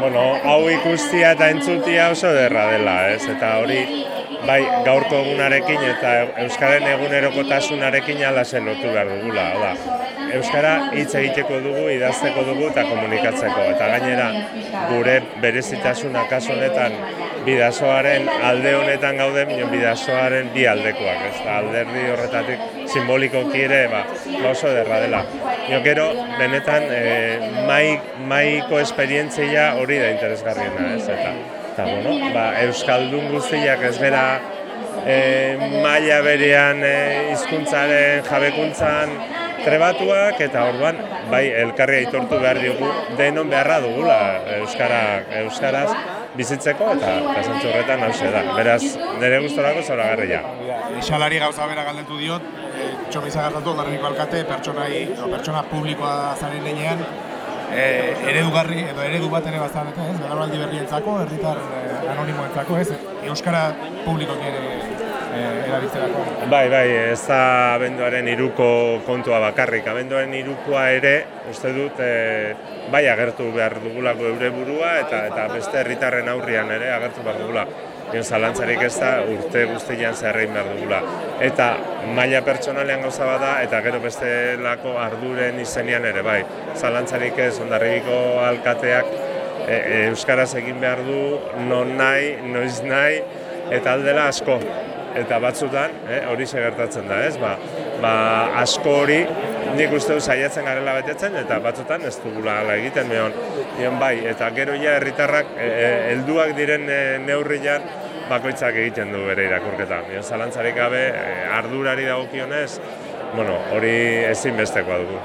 bueno, hau ikustia eta entzutia oso derra dela, ez? Eta hori, bai, gaurko egunarekin eta Euskaren egunerokotasunarekin alasen lotu behar dugula, hau da. Euskara hitz egiteko dugu, idazteko dugu eta komunikatzeko. Eta gainera, gure berezitasuna kasu honetan bidazoaren alde honetan gaude, minon bidazoaren bi aldekoak, ez da, alderdi horretatik simbolikoki ere, ba, oso derra dela. Jo, gero, benetan, e, mai, maiko esperientzia hori da interesgarriena, ez, eta, eta bueno, ba, Euskaldun guztiak ez bera e, maila berean e, hizkuntzaren jabekuntzan trebatuak eta orduan bai elkarri aitortu behar diogu denon beharra dugula euskara euskaraz bizitzeko eta kasantzu horretan hause da. Beraz, nire gustorako zoragarria. Xalari gauza bera galdetu diot, e, txomi zagartatu, darreniko alkate, pertsonai, pertsona publikoa zaren lehenean, e, eredugarri, edo eredu bat ere bazan, eta ez, begarraldi berrientzako, herritar e, anonimoentzako, ez, Euskara publikoak ere erabiltzerako. Bai, bai, ez da abenduaren iruko kontua bakarrik. Abenduaren irukoa ere, uste dut, e, bai agertu behar dugulako eure burua eta eta beste herritarren aurrian ere agertu behar dugula. Nion zalantzarik ez da urte guztian zerrein behar dugula. Eta maila pertsonalean gauza bada eta gero bestelako arduren izenean ere bai. Zalantzarik ez ondarribiko alkateak e, e, euskaraz egin behar du, non nahi, noiz nahi, eta aldela asko eta batzutan eh, hori gertatzen da, ez? Ba, ba, asko hori nik uste du saiatzen garela betetzen eta batzutan ez dugula hala egiten meon. Nion bai, eta gero ja herritarrak e, e, helduak diren e, neurrian bakoitzak egiten du bere irakurketa. Nion zalantzarik gabe e, ardurari dagokionez, bueno, hori ezinbestekoa dugu.